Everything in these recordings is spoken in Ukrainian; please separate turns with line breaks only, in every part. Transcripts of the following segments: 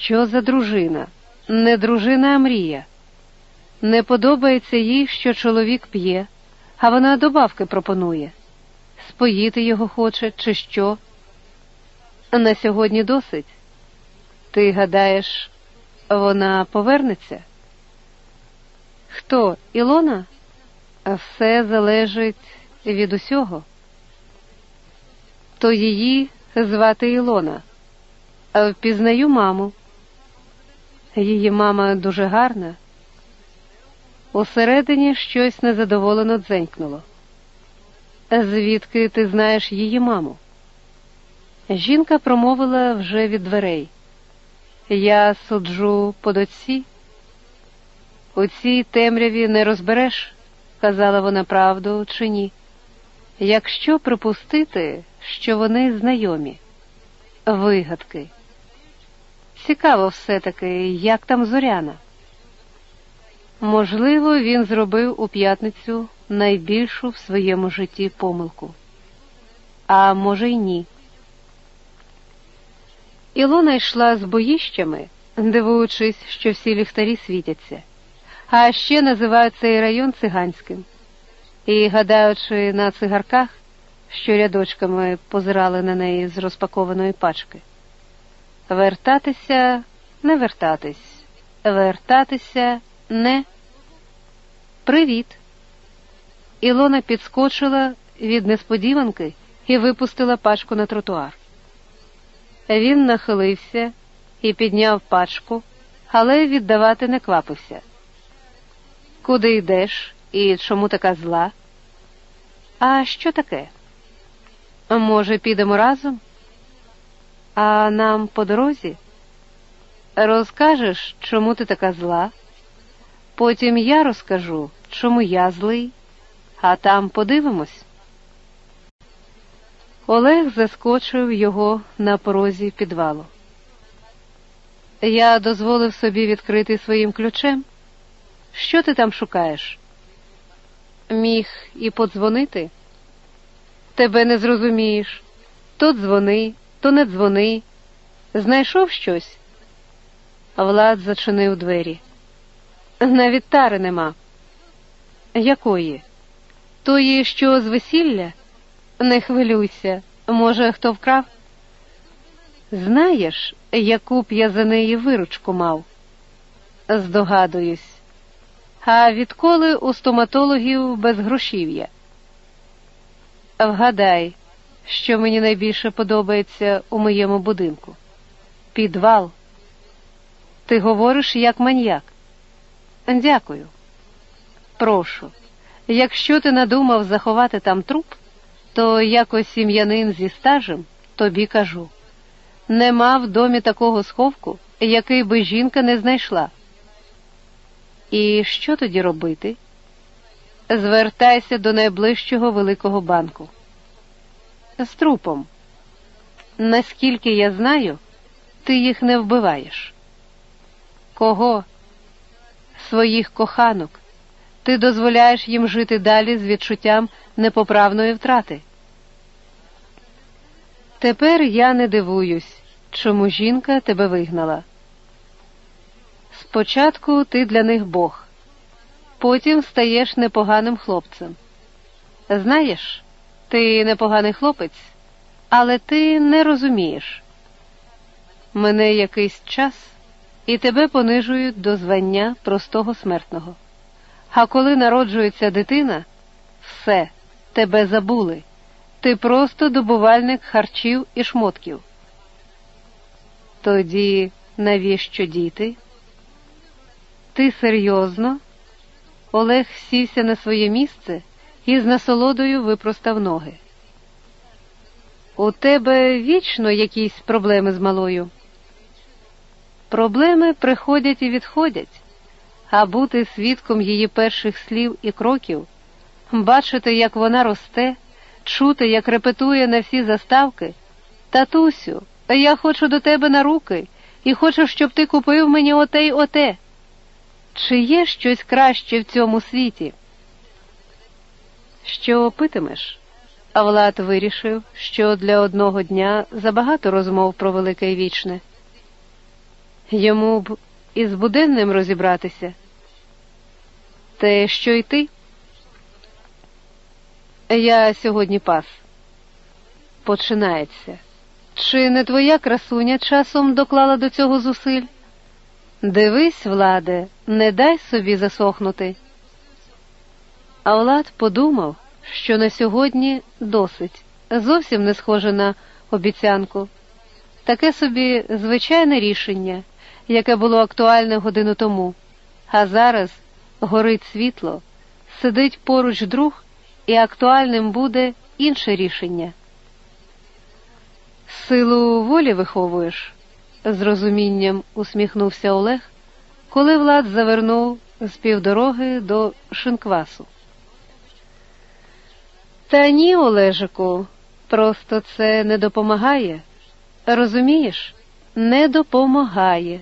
Що за дружина? Не дружина, а мрія. Не подобається їй, що чоловік п'є, а вона добавки пропонує. Споїти його хоче, чи що. На сьогодні досить. Ти гадаєш, вона повернеться? Хто, Ілона? Все залежить від усього. То її звати Ілона. Впізнаю маму. Її мама дуже гарна. Усередині щось незадоволено дзенькнуло. Звідки ти знаєш її маму? Жінка промовила вже від дверей. Я суджу по доці. У цій темряві не розбереш, казала вона правду чи ні. Якщо припустити, що вони знайомі, вигадки. Цікаво все-таки, як там зоряна. Можливо, він зробив у п'ятницю найбільшу в своєму житті помилку. А може й ні. Ілона йшла з боїщами, дивуючись, що всі ліхтарі світяться, а ще називають цей район циганським. І, гадаючи на цигарках, що рядочками позирали на неї з розпакованої пачки. Вертатися, не вертатись, вертатися не. Привіт. Ілона підскочила від несподіванки і випустила пачку на тротуар. Він нахилився і підняв пачку, але віддавати не квапився. Куди йдеш і чому така зла? А що таке? Може, підемо разом? А нам по дорозі? Розкажеш, чому ти така зла? Потім я розкажу, чому я злий, а там подивимось. Олег заскочив його на порозі підвалу. Я дозволив собі відкрити своїм ключем. Що ти там шукаєш? Міг і подзвонити? Тебе не зрозумієш. То дзвони, то не дзвони. Знайшов щось? Влад зачинив двері. Навіть тари нема. Якої? Тої, що з весілля? Не хвилюйся, може, хто вкрав? Знаєш, яку б я за неї виручку мав? Здогадуюсь. А відколи у стоматологів безгрошів'я? Вгадай, що мені найбільше подобається у моєму будинку. Підвал. Ти говориш як маньяк. Дякую. Прошу. Якщо ти надумав заховати там труп, то якось сім'янин зі стажем тобі кажу. Нема в домі такого сховку, який би жінка не знайшла. І що тоді робити? Звертайся до найближчого великого банку. З трупом. Наскільки я знаю, ти їх не вбиваєш. Кого? Своїх коханок. Ти дозволяєш їм жити далі з відчуттям непоправної втрати. Тепер я не дивуюсь, чому жінка тебе вигнала. Спочатку ти для них Бог, потім стаєш непоганим хлопцем. Знаєш, ти непоганий хлопець, але ти не розумієш. Мене якийсь час і тебе понижують до звання простого смертного. А коли народжується дитина, все, тебе забули. Ти просто добувальник харчів і шмотків. Тоді навіщо діти? Ти серйозно? Олег сівся на своє місце і з насолодою випростав ноги. У тебе вічно якісь проблеми з малою. Проблеми приходять і відходять, а бути свідком її перших слів і кроків, бачити, як вона росте, чути, як репетує на всі заставки. Татусю, я хочу до тебе на руки і хочу, щоб ти купив мені оте й оте. Чи є щось краще в цьому світі? Що питимеш? А Влад вирішив, що для одного дня забагато розмов про велике і вічне. Йому б із буденним розібратися. Те, що й ти? Я сьогодні пас. Починається. Чи не твоя красуня часом доклала до цього зусиль? Дивись, владе, не дай собі засохнути. А Влад подумав, що на сьогодні досить, зовсім не схоже на обіцянку. Таке собі звичайне рішення, яке було актуальне годину тому, а зараз горить світло, сидить поруч друг, і актуальним буде інше рішення. Силу волі виховуєш, з розумінням усміхнувся Олег, коли Влад завернув з півдороги до шинквасу. Та ні, Олежику, просто це не допомагає. Розумієш, не допомагає.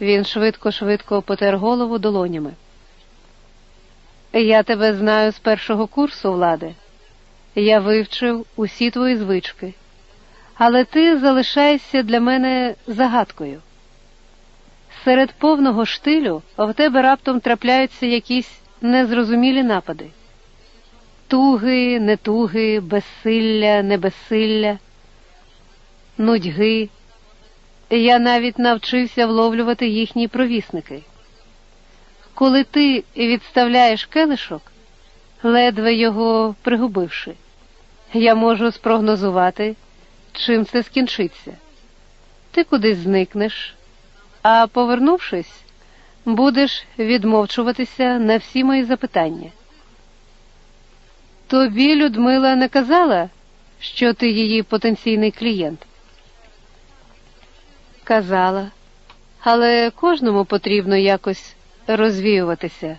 Він швидко-швидко потер голову долонями. Я тебе знаю з першого курсу, влади. Я вивчив усі твої звички, але ти залишаєшся для мене загадкою. Серед повного штилю в тебе раптом трапляються якісь незрозумілі напади туги, нетуги, безсилля, небезсилля, нудьги. Я навіть навчився вловлювати їхні провісники. Коли ти відставляєш келишок, ледве його пригубивши, я можу спрогнозувати, чим це скінчиться. Ти кудись зникнеш, а повернувшись, будеш відмовчуватися на всі мої запитання. Тобі Людмила не казала, що ти її потенційний клієнт? Казала, але кожному потрібно якось розвіюватися.